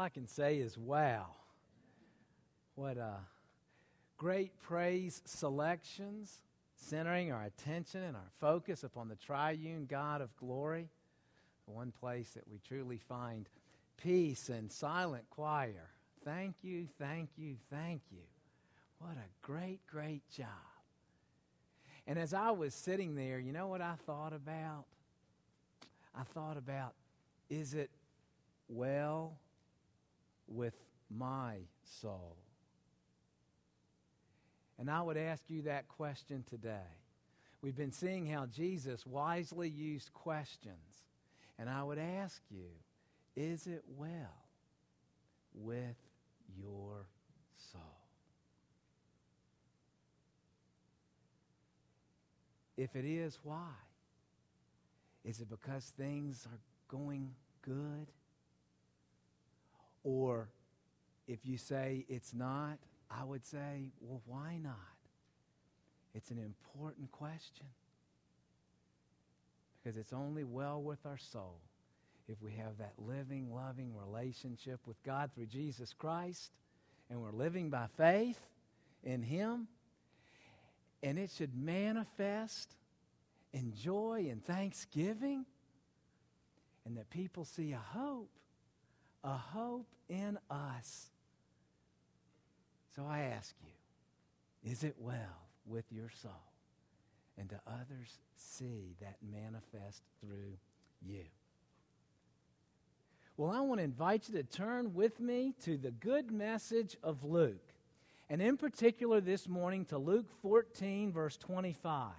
I can say is wow. What uh, great praise selections, centering our attention and our focus upon the triune God of glory. The one place that we truly find peace and silent choir. Thank you, thank you, thank you. What a great, great job. And as I was sitting there, you know what I thought about? I thought about is it well with my soul? And I would ask you that question today. We've been seeing how Jesus wisely used questions. And I would ask you, is it well with your soul? If it is, why? Is it because things are going good? Or if you say it's not, I would say, well, why not? It's an important question. Because it's only well with our soul if we have that living, loving relationship with God through Jesus Christ and we're living by faith in Him. And it should manifest in joy and thanksgiving, and that people see a hope, a hope in us. So I ask you, is it well with your soul? And do others see that manifest through you? Well, I want to invite you to turn with me to the good message of Luke, and in particular this morning to Luke 14, verse 25.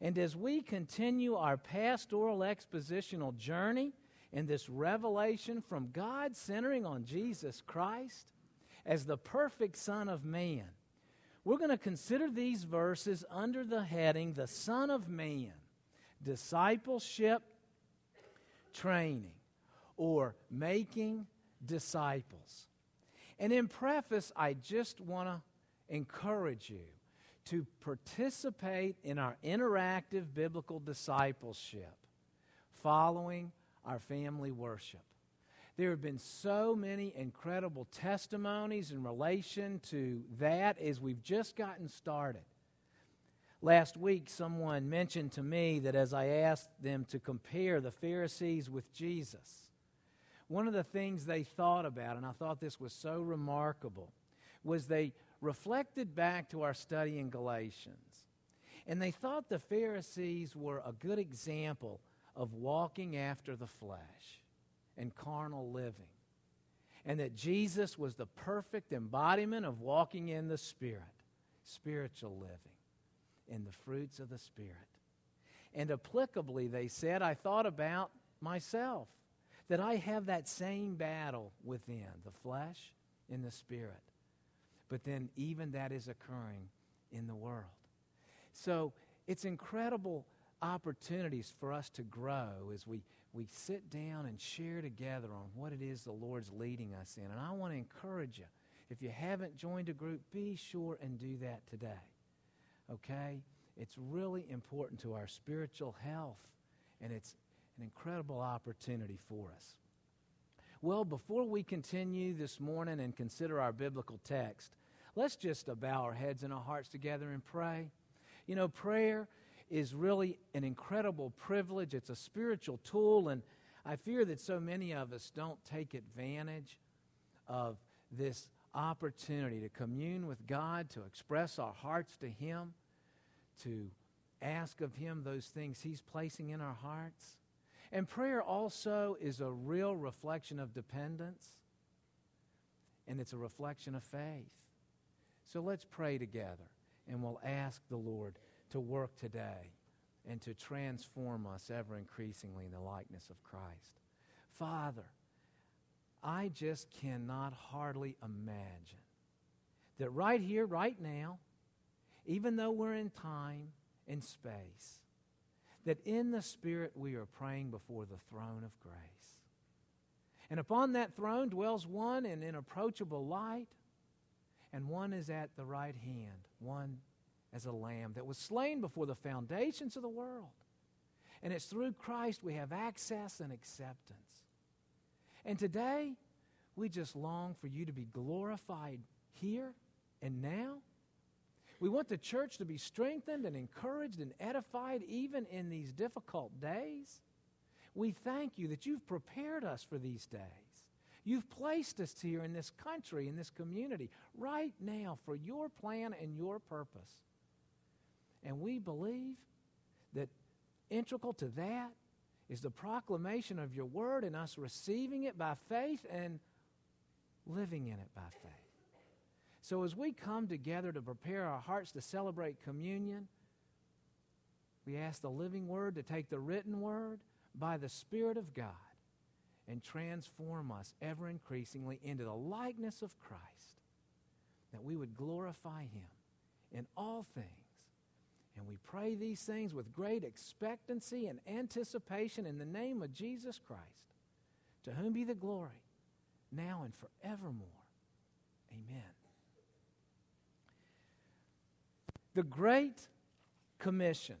And as we continue our pastoral expositional journey in this revelation from God centering on Jesus Christ as the perfect Son of Man, we're going to consider these verses under the heading The Son of Man Discipleship Training or Making Disciples. And in preface, I just want to encourage you to participate in our interactive biblical discipleship following our family worship. There have been so many incredible testimonies in relation to that as we've just gotten started. Last week, someone mentioned to me that as I asked them to compare the Pharisees with Jesus, one of the things they thought about, and I thought this was so remarkable, was they reflected back to our study in Galatians. And they thought the Pharisees were a good example of walking after the flesh and carnal living. And that Jesus was the perfect embodiment of walking in the Spirit, spiritual living, in the fruits of the Spirit. And applicably, they said, I thought about myself, that I have that same battle within the flesh and the Spirit but then even that is occurring in the world. So it's incredible opportunities for us to grow as we, we sit down and share together on what it is the Lord's leading us in. And I want to encourage you, if you haven't joined a group, be sure and do that today. Okay? It's really important to our spiritual health, and it's an incredible opportunity for us. Well, before we continue this morning and consider our biblical text, let's just bow our heads and our hearts together and pray. You know, prayer is really an incredible privilege, it's a spiritual tool, and I fear that so many of us don't take advantage of this opportunity to commune with God, to express our hearts to Him, to ask of Him those things He's placing in our hearts. And prayer also is a real reflection of dependence, and it's a reflection of faith. So let's pray together, and we'll ask the Lord to work today and to transform us ever increasingly in the likeness of Christ. Father, I just cannot hardly imagine that right here, right now, even though we're in time and space, that in the Spirit we are praying before the throne of grace. And upon that throne dwells one in inapproachable light, and one is at the right hand, one as a lamb that was slain before the foundations of the world. And it's through Christ we have access and acceptance. And today, We just long for you to be glorified here and now. We want the church to be strengthened and encouraged and edified even in these difficult days. We thank you that you've prepared us for these days. You've placed us here in this country, in this community, right now for your plan and your purpose. And we believe that integral to that is the proclamation of your word and us receiving it by faith and living in it by faith. So as we come together to prepare our hearts to celebrate communion, we ask the living word to take the written word by the Spirit of God and transform us ever increasingly into the likeness of Christ, that we would glorify Him in all things. And we pray these things with great expectancy and anticipation in the name of Jesus Christ, to whom be the glory, now and forevermore. Amen. The Great Commission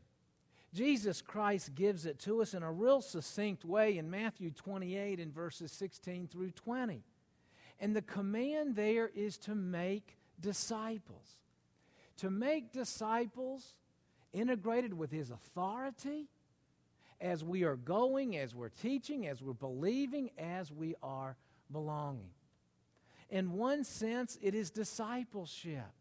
Jesus Christ gives it to us in a real succinct way in Matthew 28 in verses 16 through 20. And the command there is to make disciples. To make disciples integrated with his authority as we are going, as we're teaching, as we're believing, as we are belonging. In one sense, it is discipleship.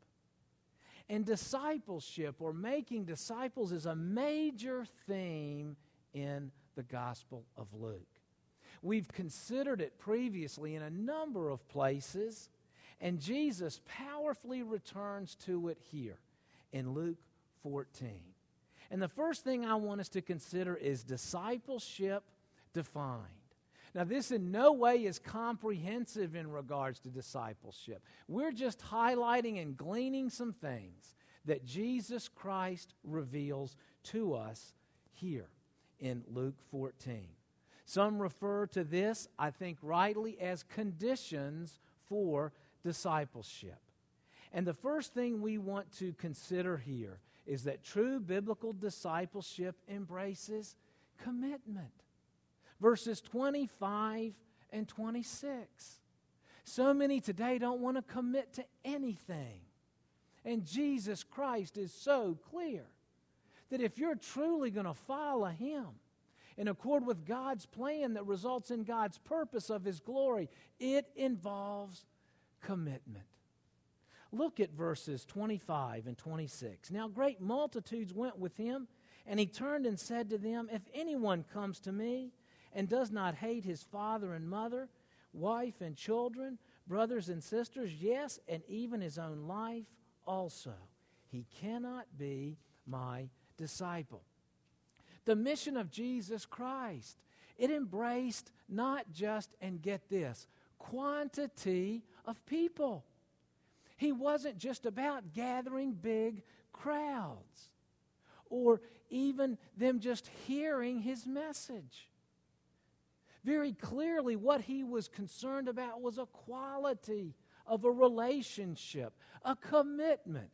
And discipleship or making disciples is a major theme in the Gospel of Luke. We've considered it previously in a number of places, and Jesus powerfully returns to it here in Luke 14. And the first thing I want us to consider is discipleship defined. Now, this in no way is comprehensive in regards to discipleship. We're just highlighting and gleaning some things that Jesus Christ reveals to us here in Luke 14. Some refer to this, I think rightly, as conditions for discipleship. And the first thing we want to consider here is that true biblical discipleship embraces commitment verses 25 and 26. So many today don't want to commit to anything. And Jesus Christ is so clear that if you're truly going to follow Him in accord with God's plan that results in God's purpose of His glory, it involves commitment. Look at verses 25 and 26. Now, great multitudes went with him, and he turned and said to them, If anyone comes to me and does not hate his father and mother, wife and children, brothers and sisters, yes, and even his own life also, he cannot be my disciple. The mission of Jesus Christ, it embraced not just, and get this, quantity of people. He wasn't just about gathering big crowds or even them just hearing his message very clearly what he was concerned about was a quality of a relationship, a commitment,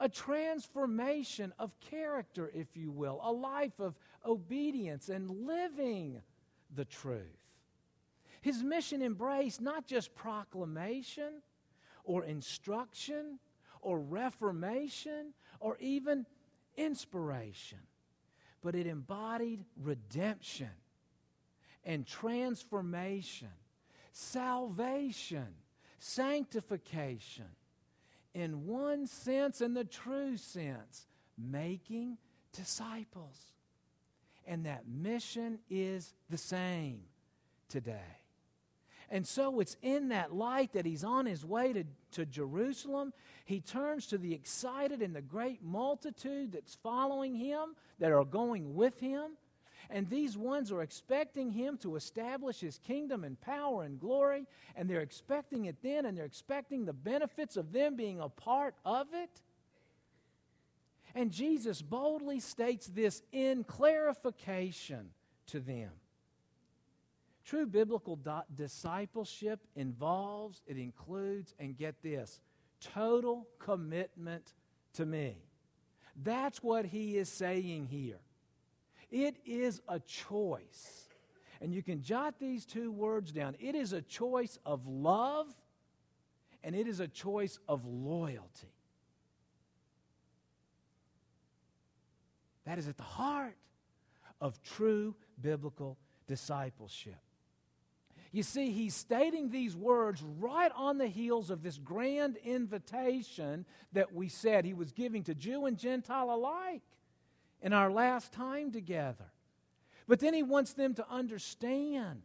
a transformation of character, if you will, a life of obedience and living the truth. His mission embraced not just proclamation or instruction or reformation or even inspiration, but it embodied redemption and transformation, salvation, sanctification. In one sense, in the true sense, making disciples. And that mission is the same today. And so it's in that light that he's on his way to, to Jerusalem. He turns to the excited and the great multitude that's following him, that are going with him. And these ones are expecting him to establish his kingdom and power and glory, and they're expecting it then, and they're expecting the benefits of them being a part of it. And Jesus boldly states this in clarification to them. True biblical do- discipleship involves, it includes, and get this, total commitment to me. That's what he is saying here. It is a choice. And you can jot these two words down. It is a choice of love and it is a choice of loyalty. That is at the heart of true biblical discipleship. You see, he's stating these words right on the heels of this grand invitation that we said he was giving to Jew and Gentile alike in our last time together. But then he wants them to understand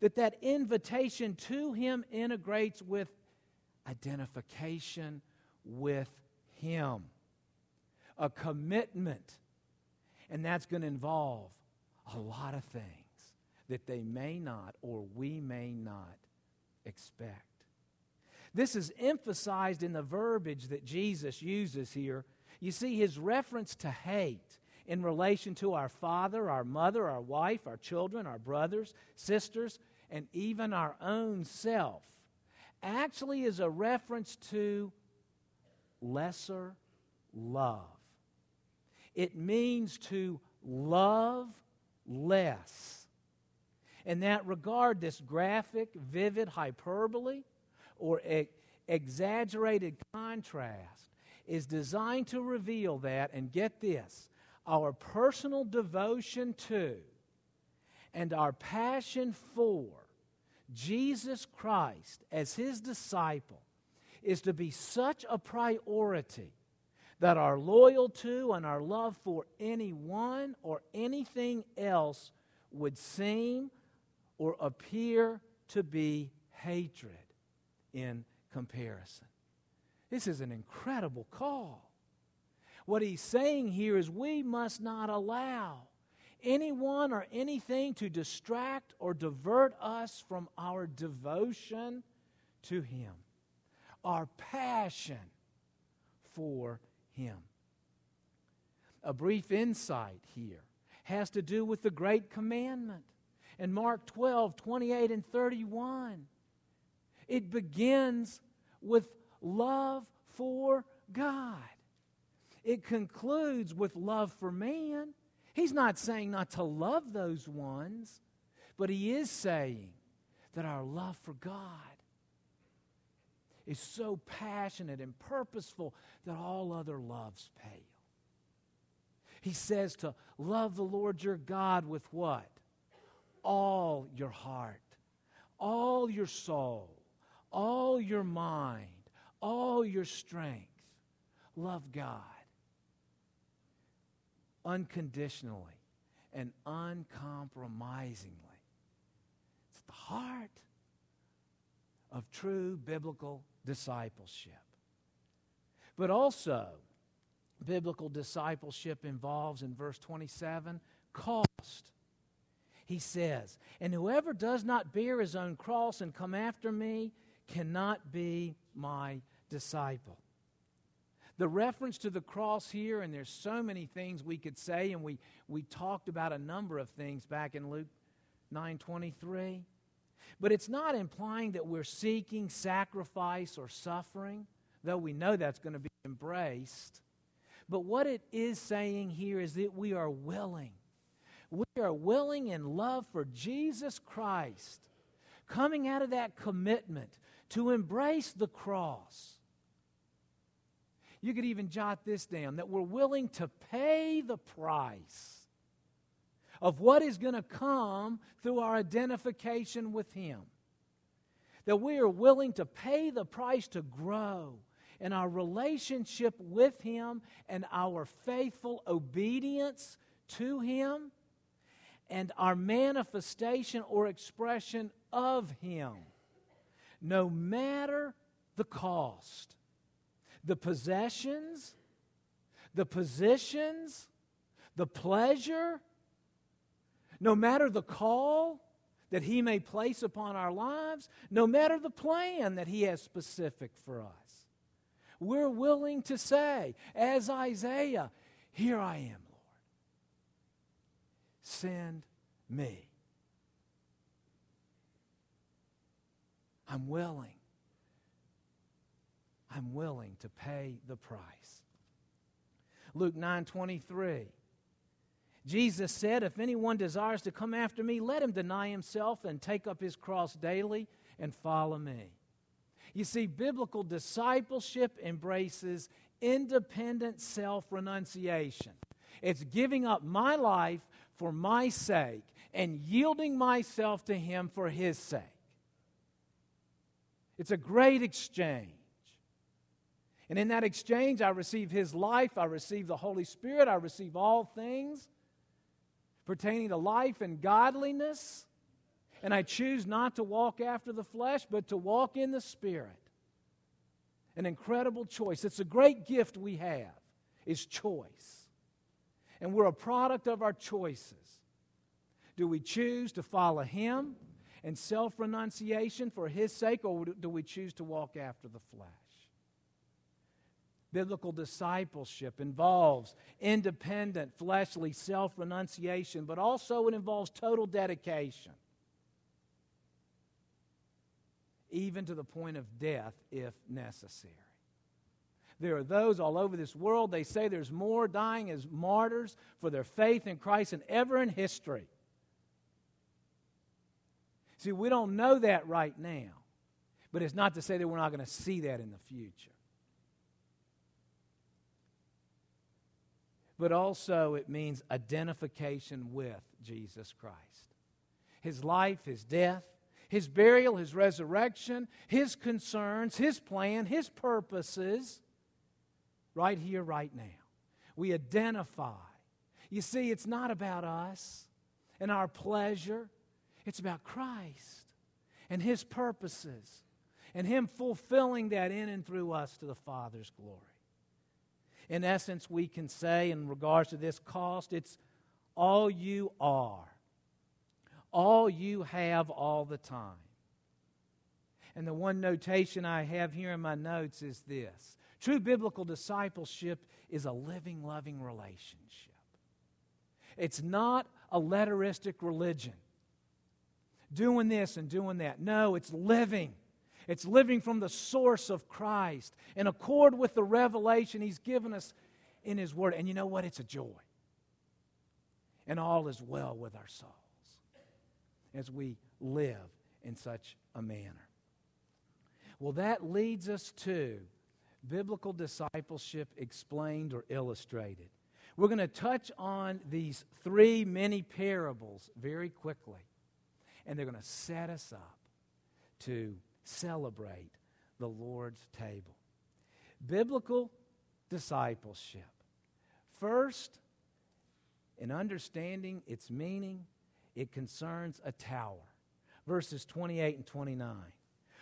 that that invitation to him integrates with identification with him, a commitment. And that's going to involve a lot of things that they may not or we may not expect. This is emphasized in the verbiage that Jesus uses here. You see, his reference to hate in relation to our father, our mother, our wife, our children, our brothers, sisters, and even our own self actually is a reference to lesser love. It means to love less. In that regard, this graphic, vivid hyperbole or e- exaggerated contrast is designed to reveal that, and get this, our personal devotion to and our passion for Jesus Christ as his disciple is to be such a priority that our loyal to and our love for anyone or anything else would seem or appear to be hatred in comparison. This is an incredible call. What he's saying here is we must not allow anyone or anything to distract or divert us from our devotion to him, our passion for him. A brief insight here has to do with the great commandment in Mark 12, 28, and 31. It begins with love for God. It concludes with love for man. He's not saying not to love those ones, but he is saying that our love for God is so passionate and purposeful that all other loves pale. He says to love the Lord your God with what? All your heart, all your soul, all your mind, all your strength. Love God unconditionally and uncompromisingly. It's the heart of true biblical discipleship. But also, biblical discipleship involves, in verse 27, cost. He says, And whoever does not bear his own cross and come after me cannot be my disciple. The reference to the cross here, and there's so many things we could say, and we, we talked about a number of things back in Luke 9:23. But it's not implying that we're seeking sacrifice or suffering, though we know that's going to be embraced. But what it is saying here is that we are willing. We are willing in love for Jesus Christ, coming out of that commitment to embrace the cross. You could even jot this down that we're willing to pay the price of what is going to come through our identification with Him. That we are willing to pay the price to grow in our relationship with Him and our faithful obedience to Him and our manifestation or expression of Him, no matter the cost. The possessions, the positions, the pleasure, no matter the call that He may place upon our lives, no matter the plan that He has specific for us. We're willing to say, as Isaiah, Here I am. Send me. I'm willing. I'm willing to pay the price. Luke 9 23. Jesus said, If anyone desires to come after me, let him deny himself and take up his cross daily and follow me. You see, biblical discipleship embraces independent self renunciation. It's giving up my life for my sake and yielding myself to Him for His sake. It's a great exchange. And in that exchange, I receive His life, I receive the Holy Spirit, I receive all things pertaining to life and godliness. And I choose not to walk after the flesh, but to walk in the Spirit. An incredible choice. It's a great gift we have, is choice. And we're a product of our choices. Do we choose to follow Him and self renunciation for His sake, or do we choose to walk after the flesh? Biblical discipleship involves independent, fleshly self renunciation, but also it involves total dedication, even to the point of death if necessary. There are those all over this world, they say there's more dying as martyrs for their faith in Christ than ever in history. See, we don't know that right now, but it's not to say that we're not going to see that in the future. But also, it means identification with Jesus Christ. His life, His death, His burial, His resurrection, His concerns, His plan, His purposes, right here, right now. We identify. You see, it's not about us and our pleasure. It's about Christ and His purposes and Him fulfilling that in and through us to the Father's glory. In essence, we can say, in regards to this cost, it's all you are, all you have all the time. And the one notation I have here in my notes is this true biblical discipleship is a living, loving relationship. It's not a letteristic religion doing this and doing that. No, it's living. It's living from the source of Christ in accord with the revelation He's given us in His Word. And you know what? It's a joy. And all is well with our souls as we live in such a manner. Well, that leads us to biblical discipleship explained or illustrated. We're going to touch on these three mini parables very quickly and they're going to set us up to celebrate the Lord's table. Biblical discipleship. First, in understanding its meaning, it concerns a tower. Verses 28 and 29.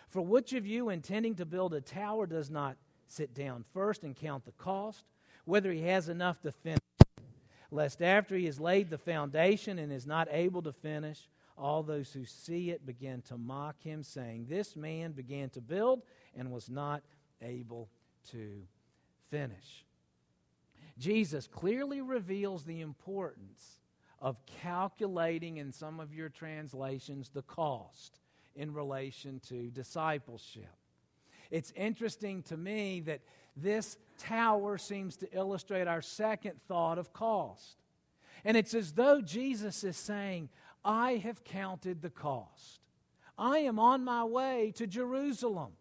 For which of you intending to build a tower does not sit down first and count the cost, whether he has enough to finish, lest after he has laid the foundation and is not able to finish, all those who see it begin to mock him, saying, This man began to build and was not able to finish. Jesus clearly reveals the importance of calculating, in some of your translations, the cost in relation to discipleship. It's interesting to me that this tower seems to illustrate our second thought of cost. And it's as though Jesus is saying, I have counted the cost. I am on my way to Jerusalem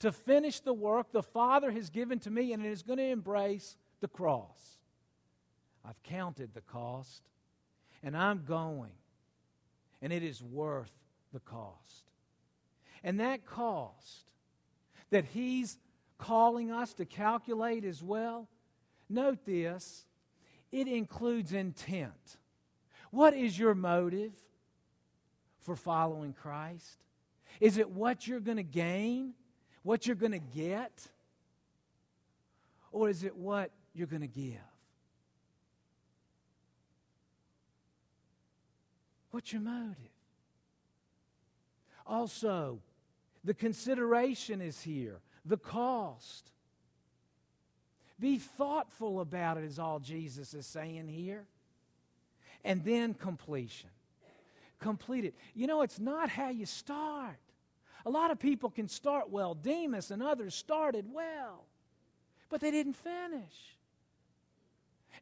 to finish the work the Father has given to me, and it is going to embrace the cross. I've counted the cost, and I'm going, and it is worth the cost. And that cost that He's calling us to calculate as well, note this, it includes intent. What is your motive for following Christ? Is it what you're going to gain, what you're going to get? Or is it what you're going to give? What's your motive? Also, the consideration is here, the cost. Be thoughtful about it, is all Jesus is saying here and then completion. Complete it. You know, it's not how you start. A lot of people can start well. Demas and others started well, but they didn't finish.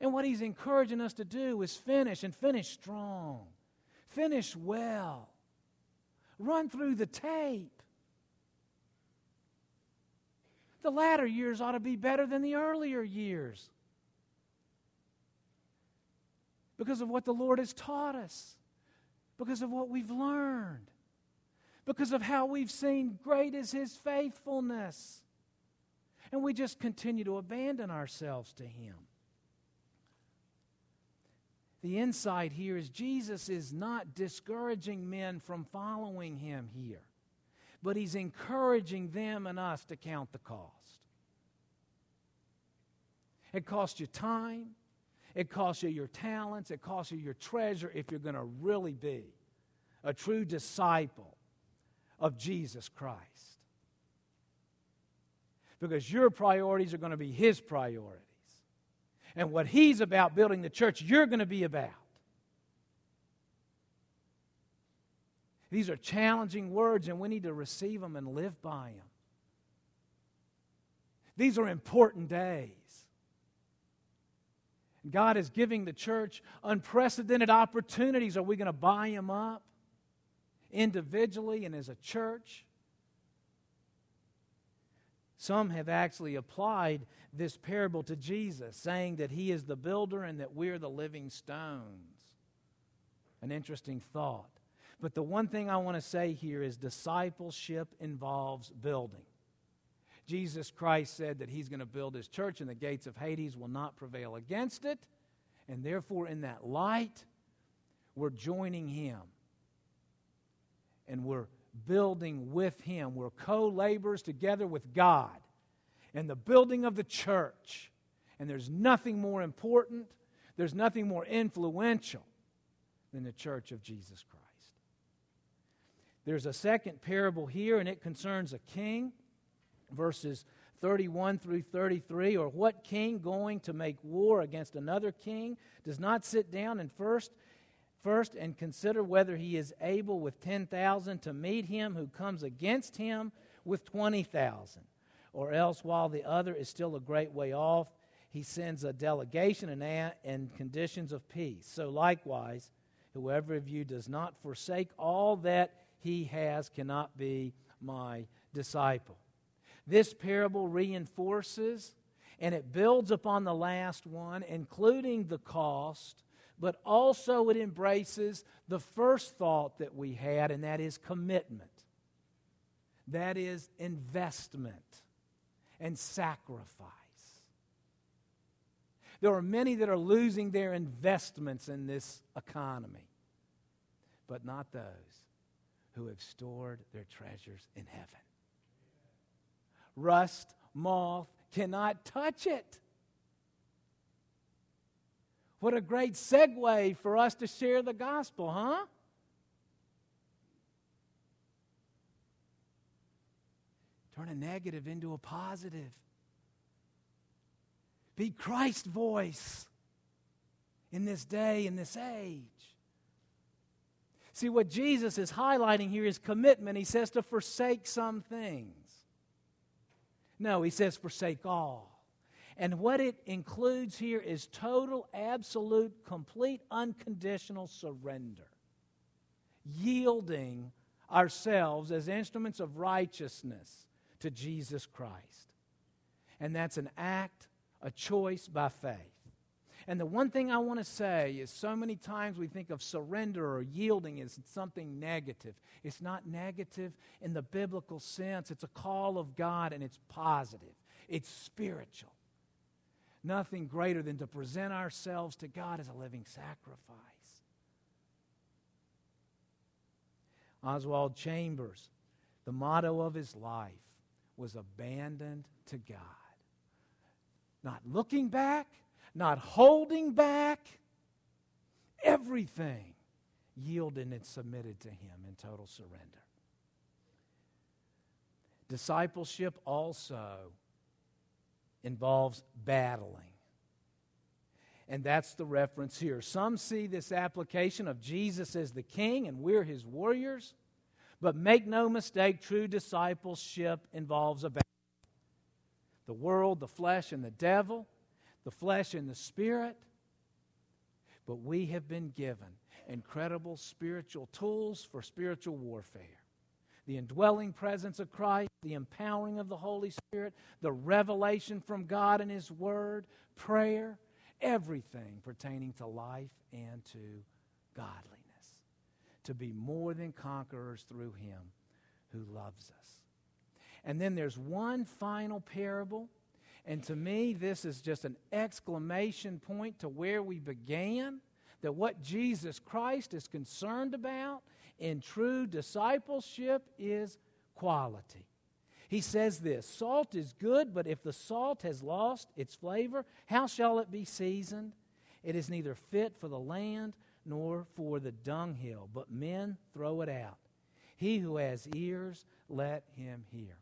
And what he's encouraging us to do is finish and finish strong, finish well, run through the tape. The latter years ought to be better than the earlier years because of what the Lord has taught us, because of what we've learned, because of how we've seen great is His faithfulness. And we just continue to abandon ourselves to Him. The insight here is Jesus is not discouraging men from following Him here but he's encouraging them and us to count the cost. It costs you time, it costs you your talents, it costs you your treasure if you're going to really be a true disciple of Jesus Christ. Because your priorities are going to be his priorities. And what he's about building the church, you're going to be about. These are challenging words, and we need to receive them and live by them. These are important days. God is giving the church unprecedented opportunities. Are we going to buy them up individually and as a church? Some have actually applied this parable to Jesus, saying that he is the builder and that we're the living stones. An interesting thought. But the one thing I want to say here is discipleship involves building. Jesus Christ said that he's going to build his church and the gates of Hades will not prevail against it. And therefore, in that light, we're joining him and we're building with him. We're co laborers together with God in the building of the church. And there's nothing more important, there's nothing more influential than the church of Jesus Christ. There's a second parable here, and it concerns a king, verses 31 through 33. Or what king going to make war against another king does not sit down and first first and consider whether he is able with 10,000 to meet him who comes against him with 20,000 or else while the other is still a great way off he sends a delegation and, and conditions of peace so likewise whoever of you does not forsake all that he has cannot be my disciple. This parable reinforces and it builds upon the last one, including the cost, but also it embraces the first thought that we had, and that is commitment. That is investment and sacrifice. There are many that are losing their investments in this economy, but not those who have stored their treasures in heaven. Rust, moth cannot touch it. What a great segue for us to share the gospel, huh? Turn a negative into a positive. Be Christ's voice in this day, in this age. See, what Jesus is highlighting here is commitment. He says to forsake some things. No, he says forsake all. And what it includes here is total, absolute, complete, unconditional surrender. Yielding ourselves as instruments of righteousness to Jesus Christ. And that's an act, a choice by faith. And the one thing I want to say is so many times we think of surrender or yielding as something negative. It's not negative in the biblical sense, it's a call of God and it's positive, it's spiritual. Nothing greater than to present ourselves to God as a living sacrifice. Oswald Chambers, the motto of his life was abandoned to God. Not looking back, not holding back, everything yielded and submitted to Him in total surrender. Discipleship also involves battling. And that's the reference here. Some see this application of Jesus as the king and we're his warriors. But make no mistake, true discipleship involves a battle. The world, the flesh, and the devil the flesh and the spirit, but we have been given incredible spiritual tools for spiritual warfare. The indwelling presence of Christ, the empowering of the Holy Spirit, the revelation from God and His Word, prayer, everything pertaining to life and to godliness. To be more than conquerors through Him who loves us. And then there's one final parable. And to me, this is just an exclamation point to where we began that what Jesus Christ is concerned about in true discipleship is quality. He says this Salt is good, but if the salt has lost its flavor, how shall it be seasoned? It is neither fit for the land nor for the dunghill, but men throw it out. He who has ears, let him hear.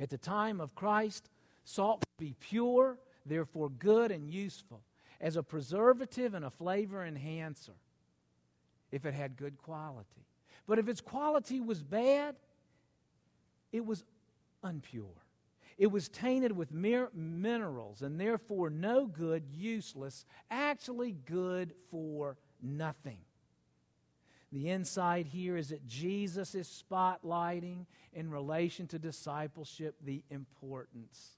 At the time of Christ, salt would be pure, therefore good and useful, as a preservative and a flavor enhancer, if it had good quality. But if its quality was bad, it was unpure. It was tainted with mere minerals and therefore no good, useless, actually good for nothing. The insight here is that Jesus is spotlighting in relation to discipleship the importance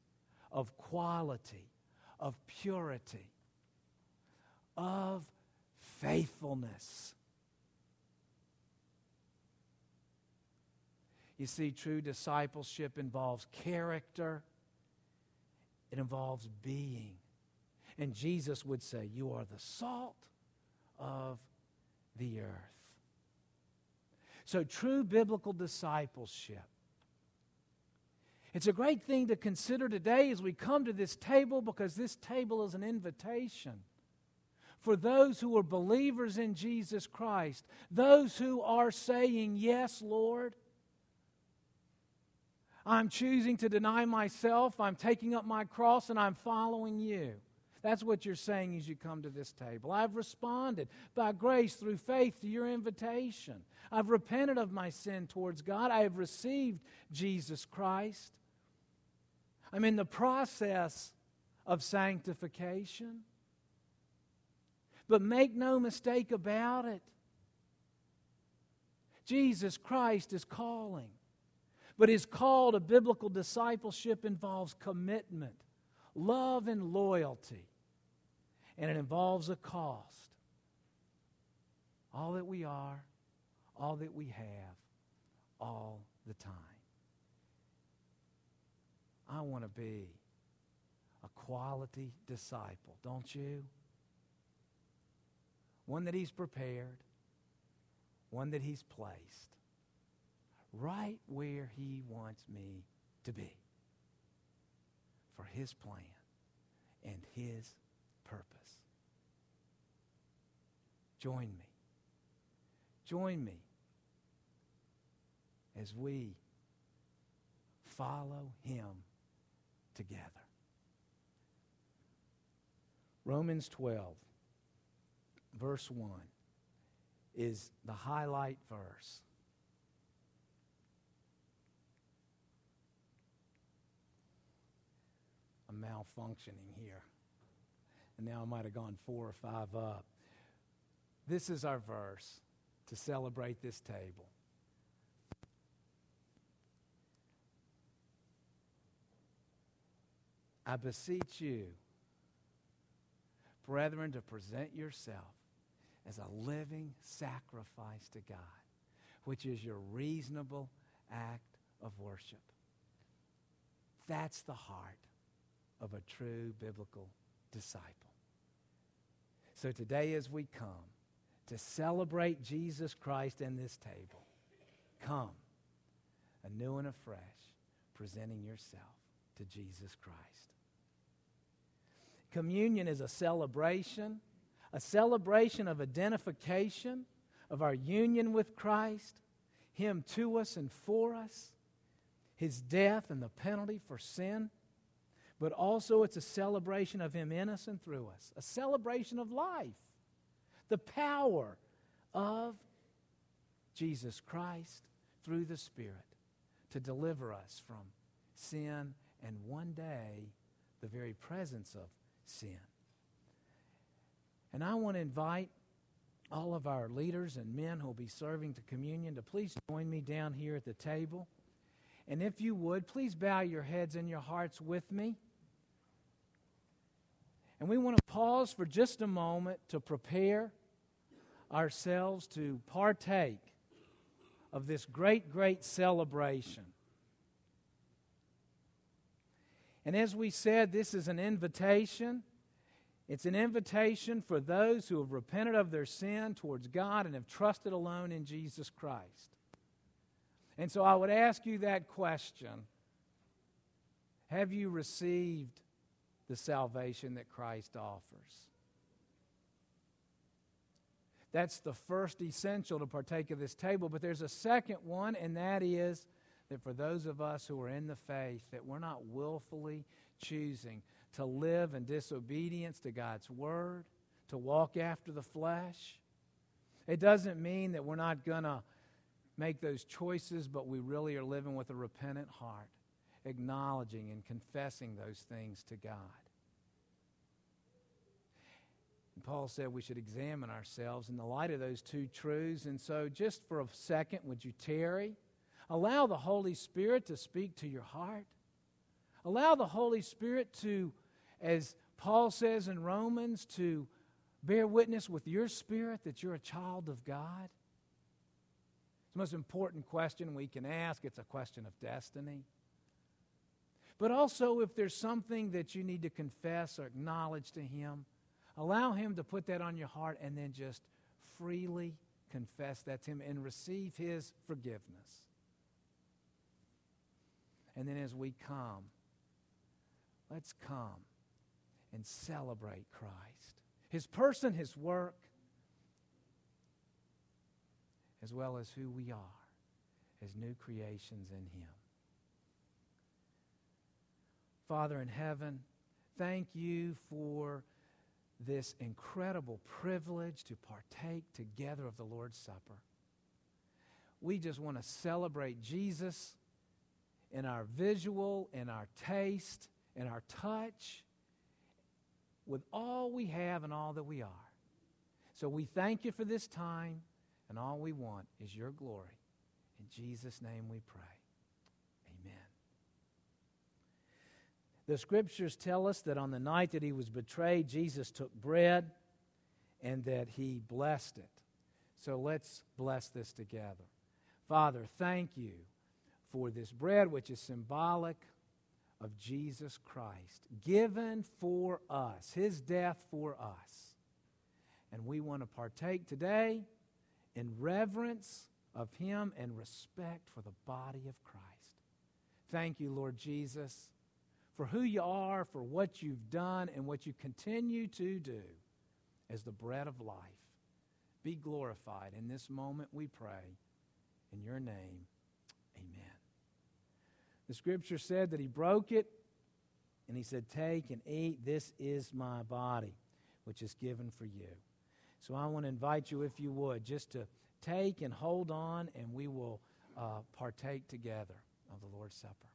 of quality, of purity, of faithfulness. You see, true discipleship involves character, it involves being. And Jesus would say, You are the salt of the earth. So, true biblical discipleship. It's a great thing to consider today as we come to this table because this table is an invitation for those who are believers in Jesus Christ, those who are saying, Yes, Lord. I'm choosing to deny myself. I'm taking up my cross and I'm following you. That's what you're saying as you come to this table. I've responded by grace through faith to your invitation. I've repented of my sin towards God. I have received Jesus Christ. I'm in the process of sanctification. But make no mistake about it. Jesus Christ is calling. But his call to biblical discipleship involves commitment, love, and loyalty and it involves a cost. All that we are, all that we have, all the time. I want to be a quality disciple, don't you? One that He's prepared, one that He's placed right where He wants me to be for His plan and His purpose. Join me. Join me as we follow him together. Romans 12, verse 1, is the highlight verse. I'm malfunctioning here. And now I might have gone four or five up. This is our verse to celebrate this table. I beseech you, brethren, to present yourself as a living sacrifice to God, which is your reasonable act of worship. That's the heart of a true biblical disciple. So today, as we come, to celebrate Jesus Christ in this table. Come, anew and afresh, presenting yourself to Jesus Christ. Communion is a celebration, a celebration of identification of our union with Christ, Him to us and for us, His death and the penalty for sin. But also, it's a celebration of Him in us and through us, a celebration of life the power of Jesus Christ through the Spirit to deliver us from sin and one day the very presence of sin. And I want to invite all of our leaders and men who will be serving the communion to please join me down here at the table. And if you would, please bow your heads and your hearts with me. And we want to pause for just a moment to prepare ourselves to partake of this great, great celebration. And as we said, this is an invitation. It's an invitation for those who have repented of their sin towards God and have trusted alone in Jesus Christ. And so I would ask you that question Have you received the salvation that Christ offers? That's the first essential to partake of this table. But there's a second one, and that is that for those of us who are in the faith, that we're not willfully choosing to live in disobedience to God's word, to walk after the flesh. It doesn't mean that we're not going to make those choices, but we really are living with a repentant heart, acknowledging and confessing those things to God. Paul said we should examine ourselves in the light of those two truths. And so, just for a second, would you tarry? Allow the Holy Spirit to speak to your heart. Allow the Holy Spirit to, as Paul says in Romans, to bear witness with your spirit that you're a child of God. It's the most important question we can ask. It's a question of destiny. But also, if there's something that you need to confess or acknowledge to Him, allow Him to put that on your heart and then just freely confess that to Him and receive His forgiveness. And then as we come, let's come and celebrate Christ, His person, His work, as well as who we are as new creations in Him. Father in heaven, thank you for this incredible privilege to partake together of the Lord's Supper. We just want to celebrate Jesus in our visual, in our taste, in our touch, with all we have and all that we are. So we thank you for this time, and all we want is your glory. In Jesus' name we pray. Amen. The scriptures tell us that on the night that he was betrayed, Jesus took bread and that he blessed it. So let's bless this together. Father, thank you for this bread, which is symbolic of Jesus Christ, given for us, his death for us. And we want to partake today in reverence of him and respect for the body of Christ. Thank you, Lord Jesus, for who you are, for what you've done, and what you continue to do as the bread of life. Be glorified in this moment, we pray. In your name. The scripture said that he broke it and he said, Take and eat. This is my body, which is given for you. So I want to invite you, if you would, just to take and hold on, and we will uh, partake together of the Lord's Supper.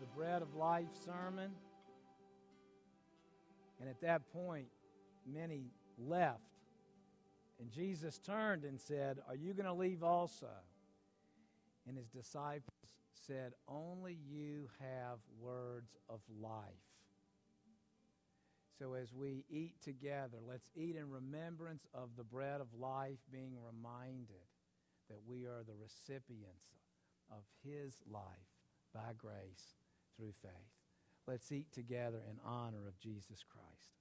The Bread of Life sermon. And at that point, many left. And Jesus turned and said, Are you going to leave also? And his disciples said, Only you have words of life. So as we eat together, let's eat in remembrance of the bread of life, being reminded that we are the recipients of his life by grace through faith. Let's eat together in honor of Jesus Christ.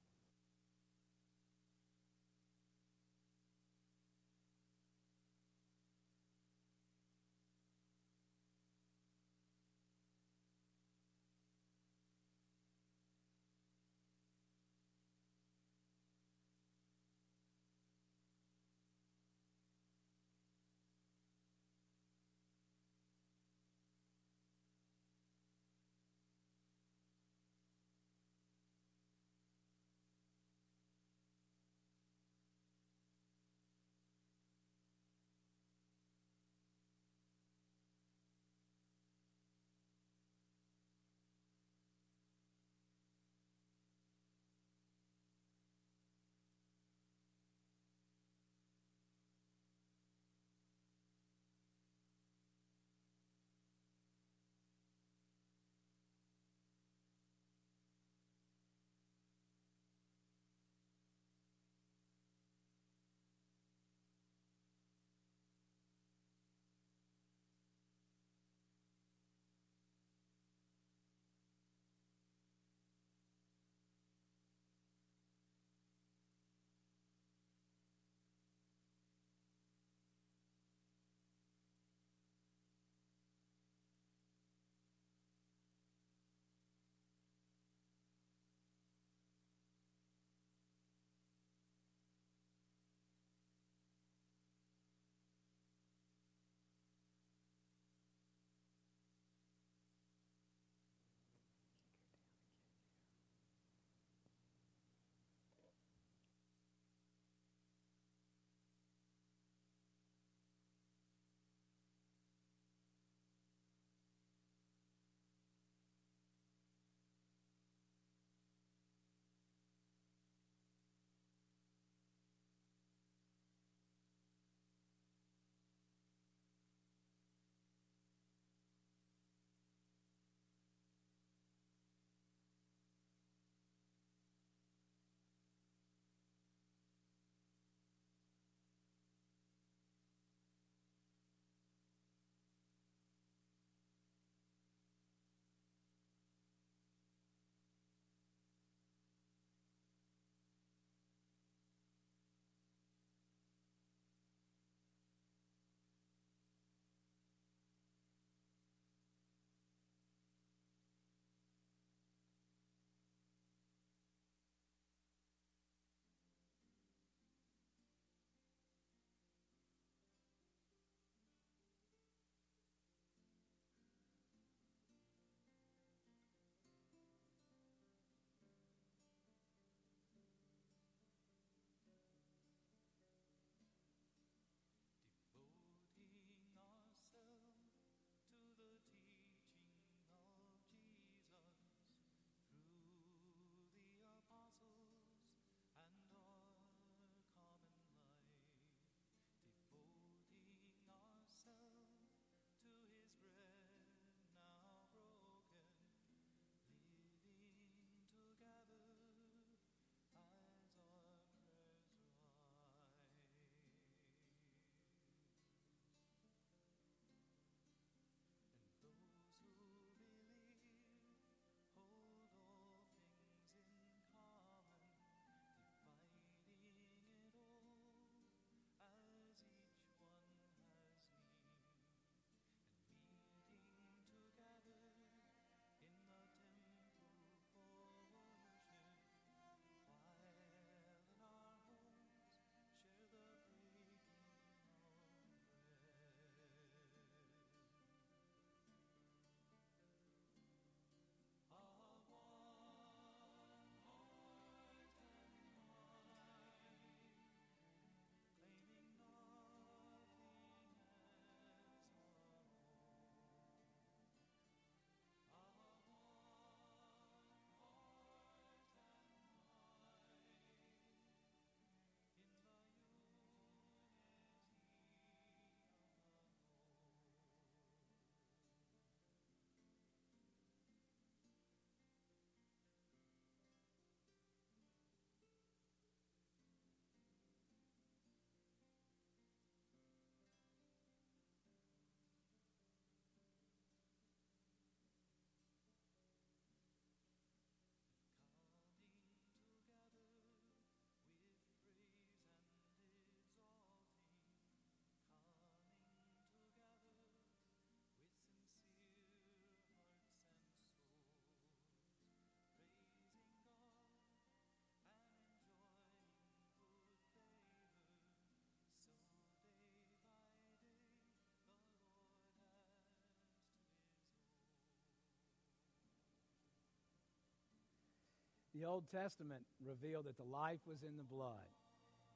The Old Testament revealed that the life was in the blood.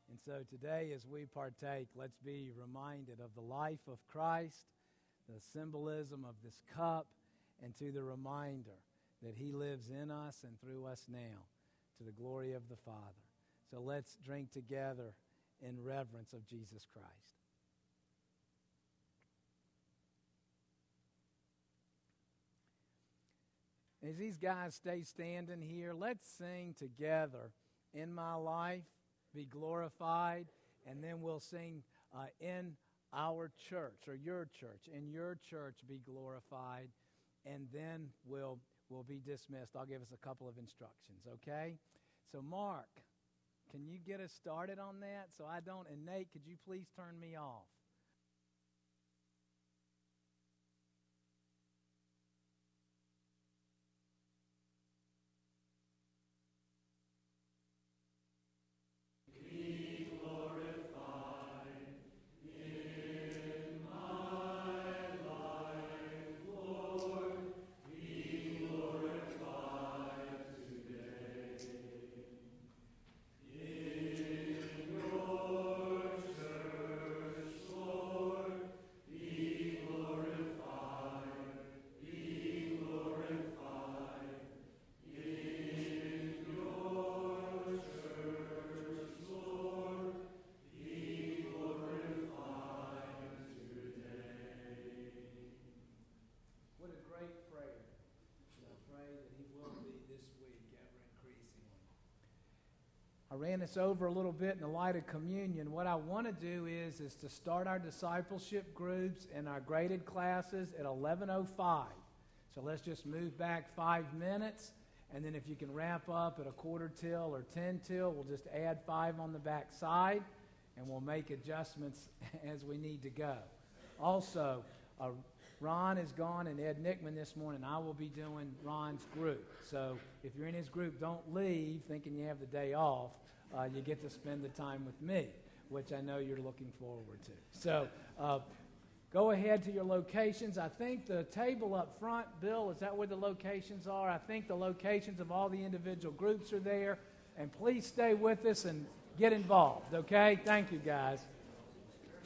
And so today, as we partake, let's be reminded of the life of Christ, the symbolism of this cup, and to the reminder that He lives in us and through us now to the glory of the Father. So let's drink together in reverence of Jesus Christ. As these guys stay standing here, let's sing together, In My Life, Be Glorified, and then we'll sing uh, In Our Church, or Your Church, In Your Church, Be Glorified, and then we'll, we'll be dismissed. I'll give us a couple of instructions, okay? So, Mark, can you get us started on that so I don't? And Nate, could you please turn me off? Ran this over a little bit in the light of communion. What I want to do is is to start our discipleship groups and our graded classes at 11:05. So let's just move back 5 minutes and then if you can wrap up at a quarter till or 10 till, we'll just add 5 on the back side and we'll make adjustments as we need to go. Also, uh, Ron is gone and Ed Nickman this morning. I will be doing Ron's group. So if you're in his group, don't leave thinking you have the day off. Uh, you get to spend the time with me, which I know you're looking forward to. So uh, go ahead to your locations. I think the table up front, Bill, is that where the locations are? I think the locations of all the individual groups are there. And please stay with us and get involved, okay? Thank you, guys.